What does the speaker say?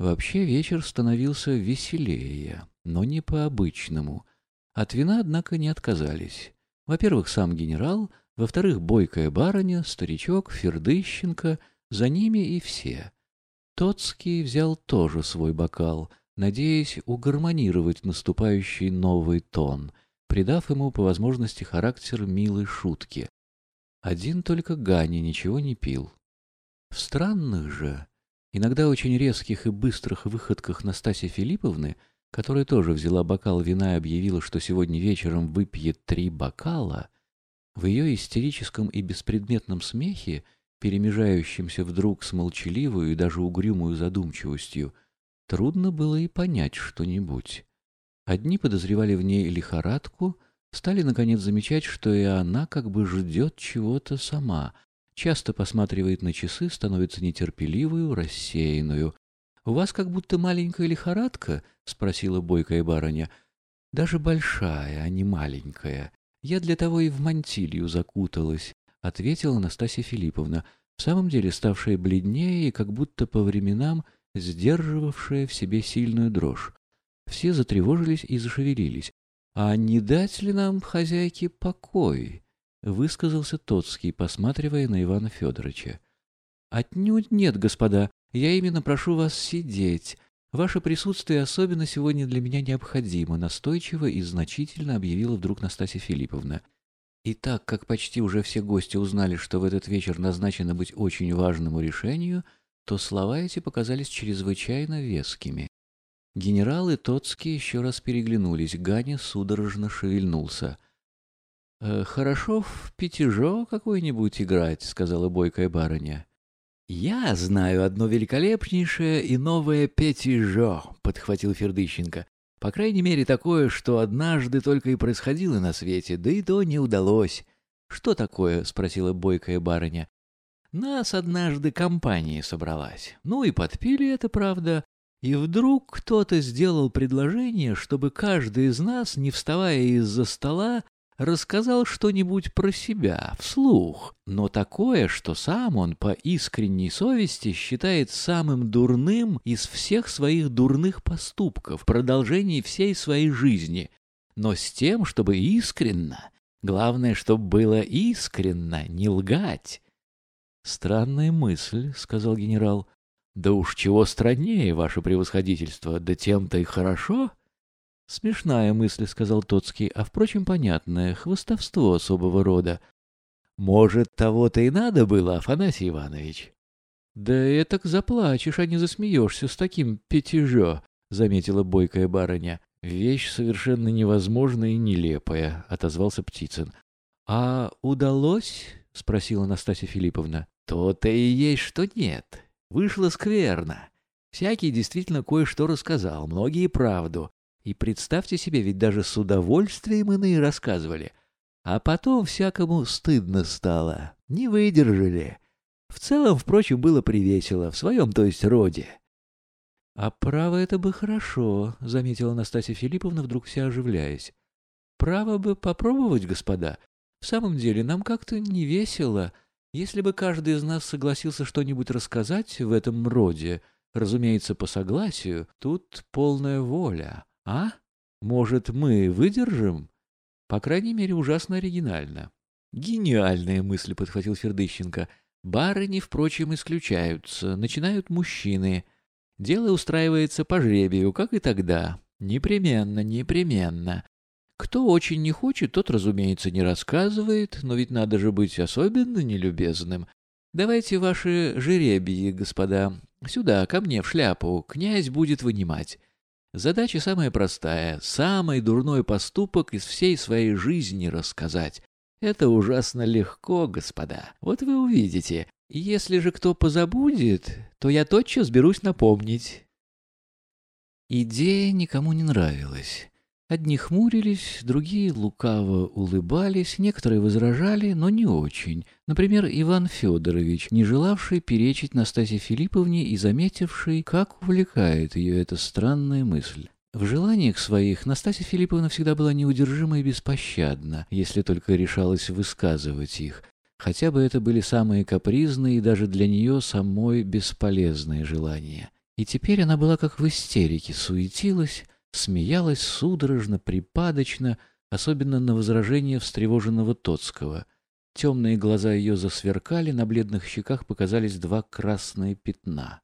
Вообще вечер становился веселее, но не по-обычному. От вина, однако, не отказались. Во-первых, сам генерал, во-вторых, бойкая барыня, старичок, Фердыщенко, за ними и все. Тоцкий взял тоже свой бокал, надеясь угармонировать наступающий новый тон, придав ему по возможности характер милой шутки. Один только Гани ничего не пил. В странных же, иногда очень резких и быстрых выходках Настасьи Филипповны, которая тоже взяла бокал вина и объявила, что сегодня вечером выпьет три бокала, в ее истерическом и беспредметном смехе, перемежающемся вдруг с молчаливую и даже угрюмую задумчивостью, трудно было и понять что-нибудь. Одни подозревали в ней лихорадку, стали, наконец, замечать, что и она как бы ждет чего-то сама, часто посматривает на часы, становится нетерпеливую, рассеянную. «У вас как будто маленькая лихорадка?» — спросила бойкая барыня. «Даже большая, а не маленькая. Я для того и в мантилью закуталась», — ответила Анастасия Филипповна, в самом деле ставшая бледнее и как будто по временам сдерживавшая в себе сильную дрожь. Все затревожились и зашевелились. «А не дать ли нам, хозяйке, покой?» — высказался Тоцкий, посматривая на Ивана Федоровича. «Отнюдь нет, господа. Я именно прошу вас сидеть. Ваше присутствие особенно сегодня для меня необходимо», — настойчиво и значительно объявила вдруг Настасья Филипповна. И так как почти уже все гости узнали, что в этот вечер назначено быть очень важному решению, то слова эти показались чрезвычайно вескими. Генерал и Тоцкий еще раз переглянулись. Ганя судорожно шевельнулся — «Э, «Хорошо в пятижо какой-нибудь играть», — сказала бойкая барыня. «Я знаю одно великолепнейшее и новое пятижо», — подхватил Фердыщенко. «По крайней мере, такое, что однажды только и происходило на свете, да и то не удалось». «Что такое?» — спросила бойкая барыня. «Нас однажды компания собралась. Ну и подпили это, правда. И вдруг кто-то сделал предложение, чтобы каждый из нас, не вставая из-за стола, рассказал что-нибудь про себя, вслух, но такое, что сам он по искренней совести считает самым дурным из всех своих дурных поступков в продолжении всей своей жизни, но с тем, чтобы искренно, главное, чтобы было искренно, не лгать. «Странная мысль», — сказал генерал. «Да уж чего страннее, ваше превосходительство, да тем-то и хорошо». «Смешная мысль», — сказал Тоцкий, — «а, впрочем, понятное, хвостовство особого рода». «Может, того-то и надо было, Афанасий Иванович?» «Да этак заплачешь, а не засмеешься с таким пятижо», — заметила бойкая барыня. «Вещь совершенно невозможная и нелепая», — отозвался Птицын. «А удалось?» — спросила Настасья Филипповна. «То-то и есть, что нет. Вышло скверно. Всякий действительно кое-что рассказал, многие правду. И представьте себе, ведь даже с удовольствием иные рассказывали. А потом всякому стыдно стало. Не выдержали. В целом, впрочем, было привесело, в своем, то есть, роде. — А право это бы хорошо, — заметила Настасья Филипповна, вдруг вся оживляясь. — Право бы попробовать, господа. В самом деле, нам как-то не весело. Если бы каждый из нас согласился что-нибудь рассказать в этом роде, разумеется, по согласию, тут полная воля. А? Может, мы выдержим? По крайней мере, ужасно оригинально. Гениальная мысль, подхватил Фердыщенко. Барыни, впрочем, исключаются. Начинают мужчины. Дело устраивается по жребию, как и тогда. Непременно, непременно. Кто очень не хочет, тот, разумеется, не рассказывает, но ведь надо же быть особенно нелюбезным. Давайте ваши жеребии, господа. Сюда, ко мне, в шляпу. Князь будет вынимать. Задача самая простая, самый дурной поступок из всей своей жизни рассказать. Это ужасно легко, господа. Вот вы увидите. Если же кто позабудет, то я тотчас берусь напомнить. Идея никому не нравилась. Одни хмурились, другие лукаво улыбались, некоторые возражали, но не очень. Например, Иван Федорович, не желавший перечить Настасье Филипповне и заметивший, как увлекает ее эта странная мысль. В желаниях своих Настасья Филипповна всегда была неудержима и беспощадна, если только решалась высказывать их, хотя бы это были самые капризные и даже для нее самой бесполезные желания. И теперь она была как в истерике, суетилась, смеялась судорожно, припадочно, особенно на возражение встревоженного Тоцкого. Темные глаза ее засверкали, на бледных щеках показались два красные пятна.